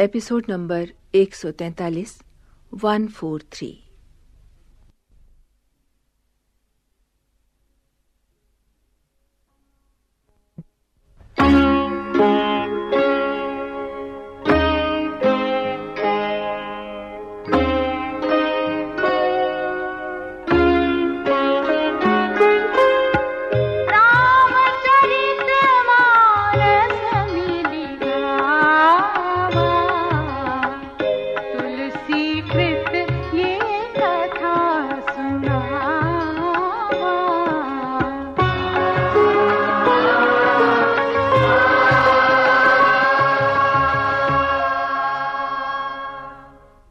Episode number 143 143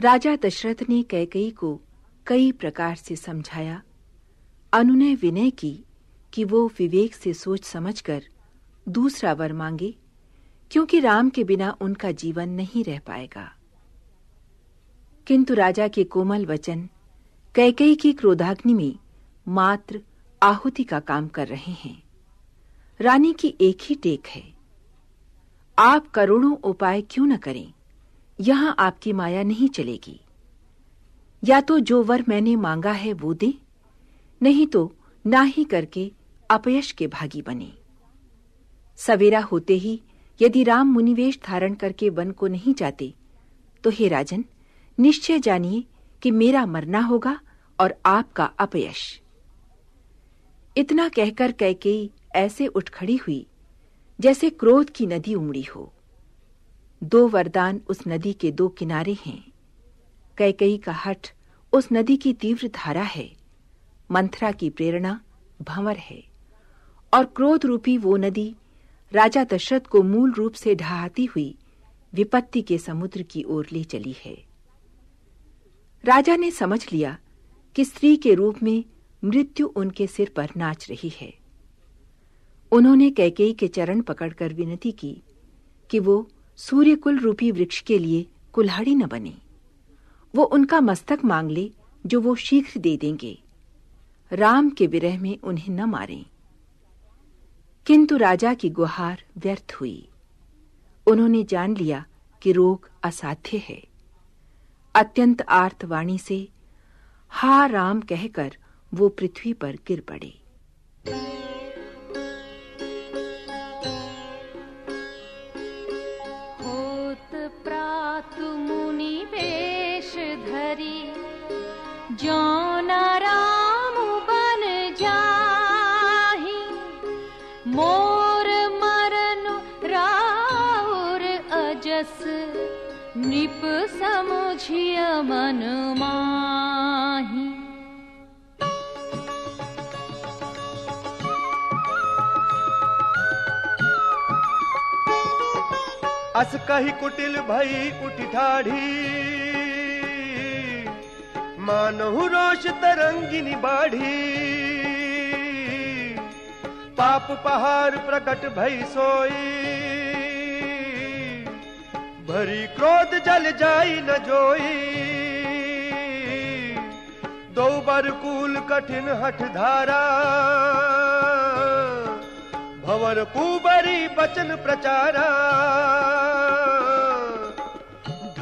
राजा दशरथ ने कैकई को कई प्रकार से समझाया। अनुनय विनय की कि वो विवेक से सोच समझकर दूसरा वर मांगे, क्योंकि राम के बिना उनका जीवन नहीं रह पाएगा। किंतु राजा के कोमल वचन कैकई की क्रोधाग्नि में मात्र आहुति का काम कर रहे हैं। रानी की एक ही टेक है। आप करोड़ों उपाय क्यों न करें? यहाँ आपकी माया नहीं चलेगी। या तो जो वर मैंने मांगा है वो दे, नहीं तो ना ही करके अपयश के भागी बने। सवेरा होते ही यदि राम मुनिवेश धारण करके वन को नहीं जाते तो हे राजन, निश्चय जानिए कि मेरा मरना होगा और आपका अपयश। इतना कहकर कैकेयी ऐसे उठ खड़ी हुई, जैसे क्रोध की नदी उमड़ी हो। दो वरदान उस नदी के दो किनारे हैं। कैकई का हठ उस नदी की तीव्र धारा है। मंथरा की प्रेरणा भंवर है। और क्रोध रूपी वो नदी राजा दशरथ को मूल रूप से ढहाती हुई विपत्ति के समुद्र की ओर ले चली है। राजा ने समझ लिया कि स्त्री के रूप में मृत्यु उनके सिर पर नाच रही है। उन्होंने कैकेयी के चरण पकड़कर विनती की कि वो सूर्यकुल रूपी वृक्ष के लिए कुल्हाड़ी न बने। वो उनका मस्तक मांग ले, जो वो शीघ्र दे देंगे। राम के विरह में उन्हें न मारें। किंतु राजा की गुहार व्यर्थ हुई। उन्होंने जान लिया कि रोग असाध्य है। अत्यंत आर्तवाणी से, हा राम कहकर वो पृथ्वी पर गिर पड़े। राम बन जाहि। मोर मरन राउर अजस निप समुझिय मन माही। अस कही कुटिल भई उठ ठाढ़ी मानहु रोष तरंगिनी बाढ़ी। पाप पहाड़ प्रकट भई सोई। भरी क्रोध जल जाई न जोई। दो बर कूल कठिन हठ धारा। भवर कुबरी बचन प्रचारा।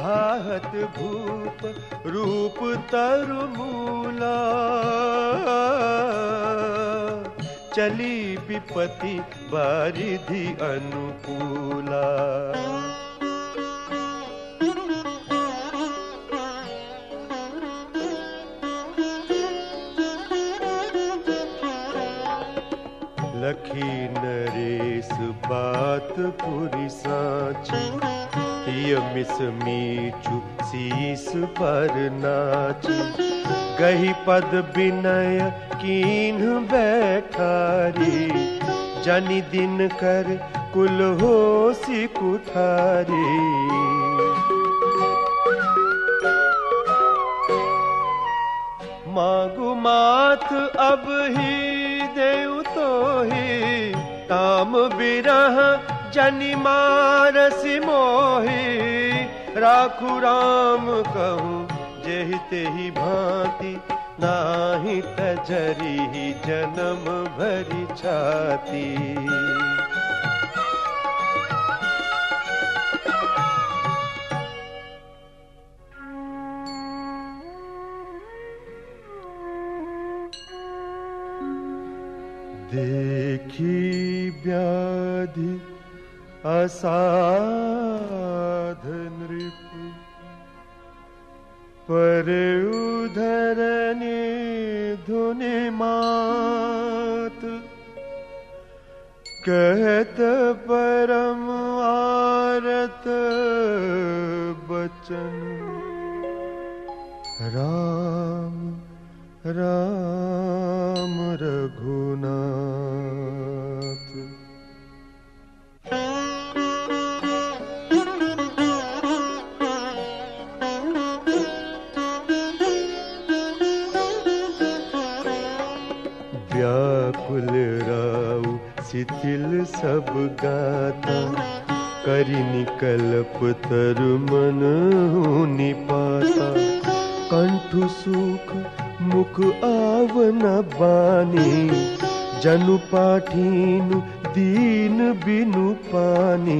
ढाहत भूप रूप तरु मूला। चली विपति बारिधि अनुकूला। लखी नरेश बात पुरी साची। मिस मीचु शीस पर नाची। गही पद विनय कीन बैठारी। जनि दिन कर कुल होसी कुठारी। मागु माथ अब ही देव तो ही। काम बिरह जनि मारस मोही राखु राम कहूँ जहते ही भांति नाही तजरी जन्म भरी छाती। असाध नृप पर उधरने धुने मात कहत परम आरत बचन। राम राम रघुनाथ व्याकुल शिथिल सब गाता करि निकल्प तरु मन निपाता कंठ सुख मुख आवन बानी। जनु पाठीनु दीन बिनु पुनि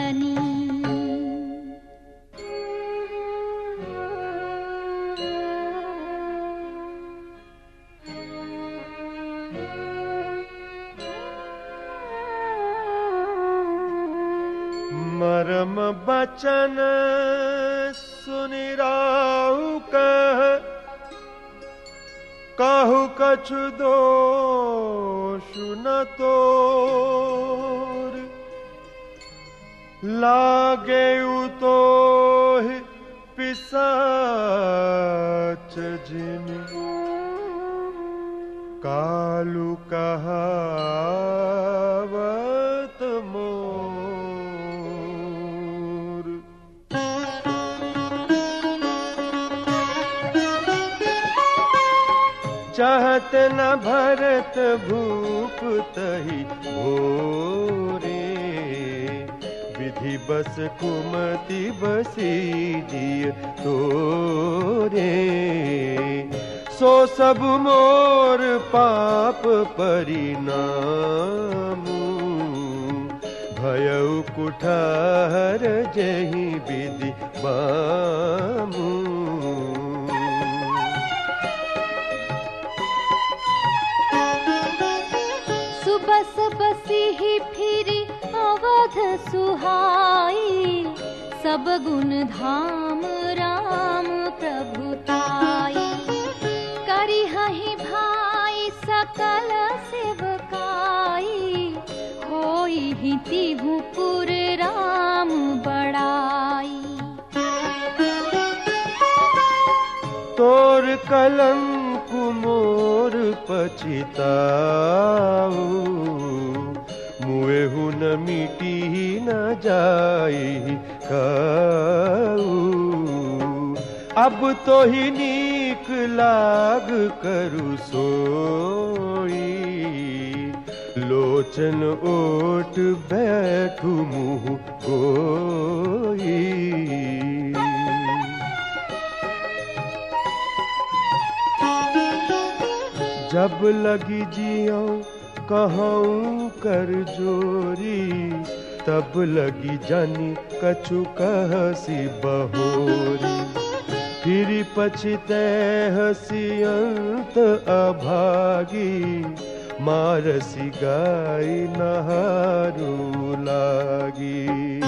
बचन सुनिराउ कह कहु कछु दोष न तोर। लागे तो पिसाच जिमि कालू कहावत चाहत न भरत भूप तही भोरे। विधि बस कुमति बसी जिय तोरे। सो सब मोर पाप परिणाम। भयउ कुठार जही विधि बामू सुहाई, सब गुण धाम राम प्रभुताई करी हही भाई सकल सेवकाई होई ही तिहु राम बड़ाई। तोर कलंक मोर पछिताऊ। मुएहु न मिटी न जाई अब तो ही नीक लाग करू सोई। लोचन ओट बैठू मुँह कोई। जब लगी जियो कहूँ, कर जोरी, तब लगी जानी कछु कहसी बहोरी। फिर पछते हसी अंत अभागी, मारसी गाय नहारू लागी।